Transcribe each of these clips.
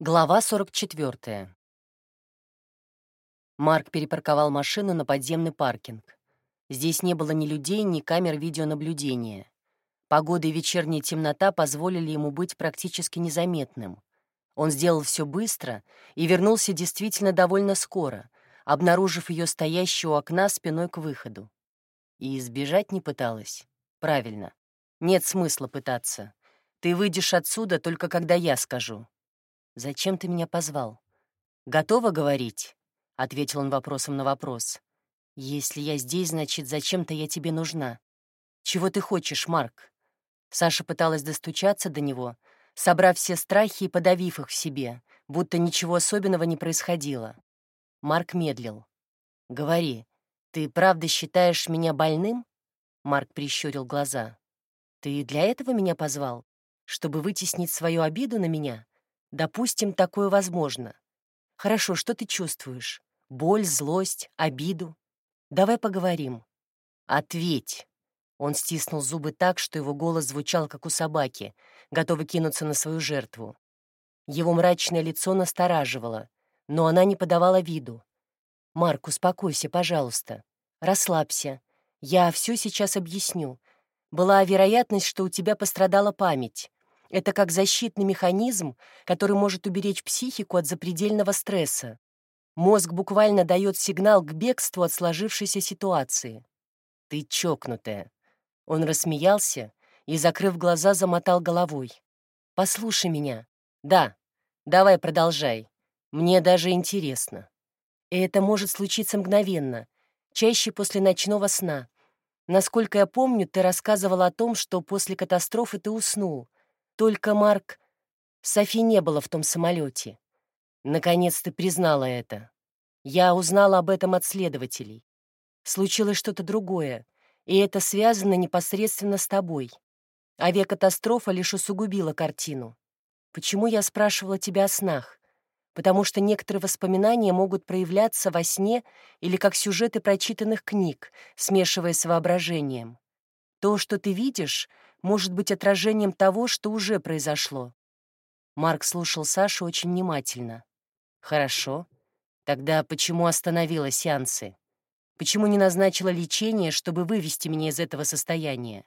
Глава 44. Марк перепарковал машину на подземный паркинг. Здесь не было ни людей, ни камер видеонаблюдения. Погода и вечерняя темнота позволили ему быть практически незаметным. Он сделал все быстро и вернулся действительно довольно скоро, обнаружив ее стоящую у окна спиной к выходу. И избежать не пыталась. Правильно. Нет смысла пытаться. Ты выйдешь отсюда только когда я скажу. «Зачем ты меня позвал?» «Готова говорить?» — ответил он вопросом на вопрос. «Если я здесь, значит, зачем-то я тебе нужна. Чего ты хочешь, Марк?» Саша пыталась достучаться до него, собрав все страхи и подавив их в себе, будто ничего особенного не происходило. Марк медлил. «Говори, ты правда считаешь меня больным?» Марк прищурил глаза. «Ты для этого меня позвал? Чтобы вытеснить свою обиду на меня?» Допустим, такое возможно. Хорошо, что ты чувствуешь? Боль, злость, обиду? Давай поговорим. Ответь. Он стиснул зубы так, что его голос звучал, как у собаки, готовый кинуться на свою жертву. Его мрачное лицо настораживало, но она не подавала виду. «Марк, успокойся, пожалуйста. Расслабься. Я все сейчас объясню. Была вероятность, что у тебя пострадала память. Это как защитный механизм, который может уберечь психику от запредельного стресса. Мозг буквально дает сигнал к бегству от сложившейся ситуации. «Ты чокнутая». Он рассмеялся и, закрыв глаза, замотал головой. «Послушай меня». «Да, давай продолжай. Мне даже интересно». И это может случиться мгновенно, чаще после ночного сна. Насколько я помню, ты рассказывал о том, что после катастрофы ты уснул, только, Марк, Софи не было в том самолете. Наконец ты признала это. Я узнала об этом от следователей. Случилось что-то другое, и это связано непосредственно с тобой. Авиакатастрофа лишь усугубила картину. Почему я спрашивала тебя о снах? Потому что некоторые воспоминания могут проявляться во сне или как сюжеты прочитанных книг, смешиваясь с воображением. То, что ты видишь, может быть отражением того, что уже произошло. Марк слушал Сашу очень внимательно. «Хорошо. Тогда почему остановила сеансы? Почему не назначила лечение, чтобы вывести меня из этого состояния?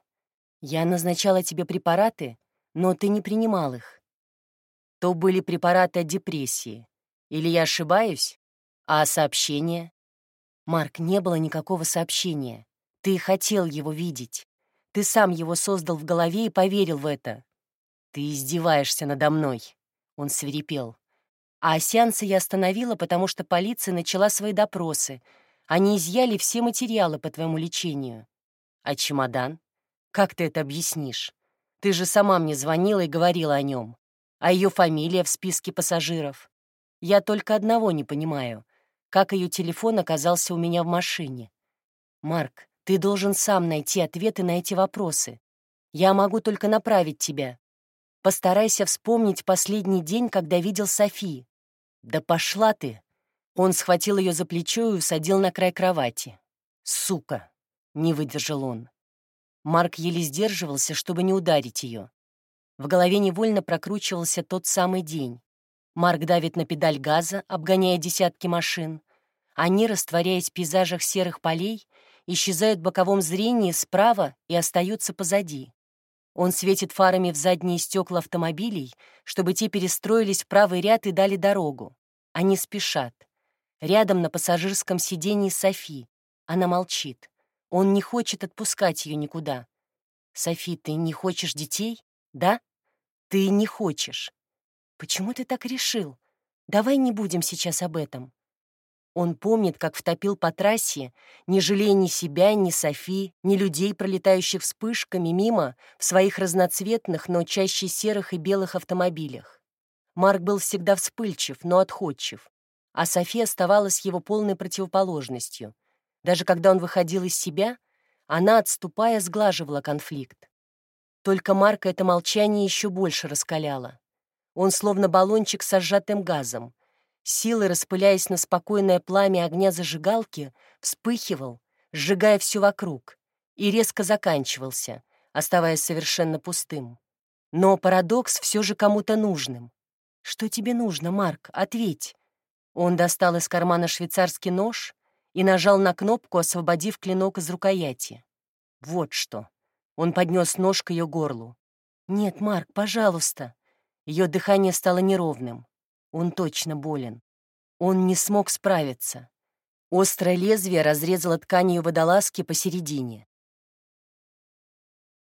Я назначала тебе препараты, но ты не принимал их. То были препараты от депрессии. Или я ошибаюсь? А сообщение? Марк, не было никакого сообщения. Ты хотел его видеть. Ты сам его создал в голове и поверил в это. Ты издеваешься надо мной, — он свирепел. А сеансы я остановила, потому что полиция начала свои допросы. Они изъяли все материалы по твоему лечению. А чемодан? Как ты это объяснишь? Ты же сама мне звонила и говорила о нем. А ее фамилия в списке пассажиров. Я только одного не понимаю. Как ее телефон оказался у меня в машине? Марк, ты должен сам найти ответы на эти вопросы. Я могу только направить тебя. Постарайся вспомнить последний день, когда видел Софи. Да пошла ты!» Он схватил ее за плечо и усадил на край кровати. «Сука!» — не выдержал он. Марк еле сдерживался, чтобы не ударить ее. В голове невольно прокручивался тот самый день. Марк давит на педаль газа, обгоняя десятки машин. Они, растворяясь в пейзажах серых полей, исчезают в боковом зрении справа и остаются позади. Он светит фарами в задние стекла автомобилей, чтобы те перестроились в правый ряд и дали дорогу. Они спешат. Рядом на пассажирском сидении Софи. Она молчит. Он не хочет отпускать ее никуда. «Софи, ты не хочешь детей? Да? Ты не хочешь. Почему ты так решил? Давай не будем сейчас об этом. Он помнит, как втопил по трассе, не жалея ни себя, ни Софи, ни людей, пролетающих вспышками мимо в своих разноцветных, но чаще серых и белых автомобилях. Марк был всегда вспыльчив, но отходчив, а Софи оставалась его полной противоположностью. Даже когда он выходил из себя, она, отступая, сглаживала конфликт. Только Марка это молчание еще больше раскаляло. Он словно баллончик с сжатым газом — силой распыляясь на спокойное пламя огня зажигалки, вспыхивал, сжигая все вокруг, и резко заканчивался, оставаясь совершенно пустым. Но парадокс все же кому-то нужным. «Что тебе нужно, Марк? Ответь!» Он достал из кармана швейцарский нож и нажал на кнопку, освободив клинок из рукояти. Вот что. Он поднес нож к ее горлу. «Нет, Марк, пожалуйста!» Ее дыхание стало неровным. Он точно болен. Он не смог справиться. Острое лезвие разрезало ткань ее водолазки посередине.